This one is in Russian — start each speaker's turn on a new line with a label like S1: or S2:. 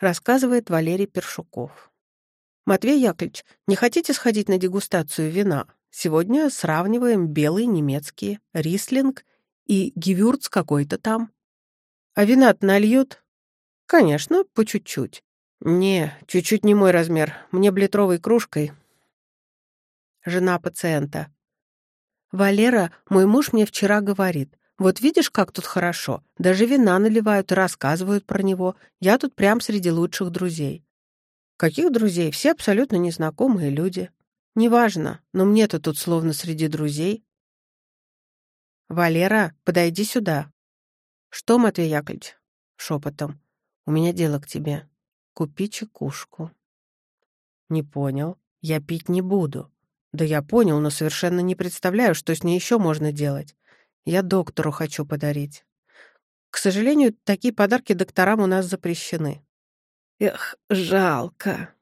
S1: рассказывает Валерий Першуков. «Матвей Яковлевич, не хотите сходить на дегустацию вина? Сегодня сравниваем белые немецкие, рислинг и гивюрц какой-то там. А вина нальют? Конечно, по чуть-чуть. Не, чуть-чуть не мой размер. Мне блитровой кружкой. Жена пациента. Валера, мой муж мне вчера говорит, вот видишь, как тут хорошо. Даже вина наливают и рассказывают про него. Я тут прям среди лучших друзей. Каких друзей? Все абсолютно незнакомые люди. Неважно, но мне-то тут словно среди друзей. «Валера, подойди сюда». «Что, Матвей Яковлевич?» Шепотом. «У меня дело к тебе. Купи чекушку». «Не понял. Я пить не буду». «Да я понял, но совершенно не представляю, что с ней еще можно делать. Я доктору хочу подарить». К сожалению, такие подарки докторам у нас запрещены.
S2: Эх, жалко.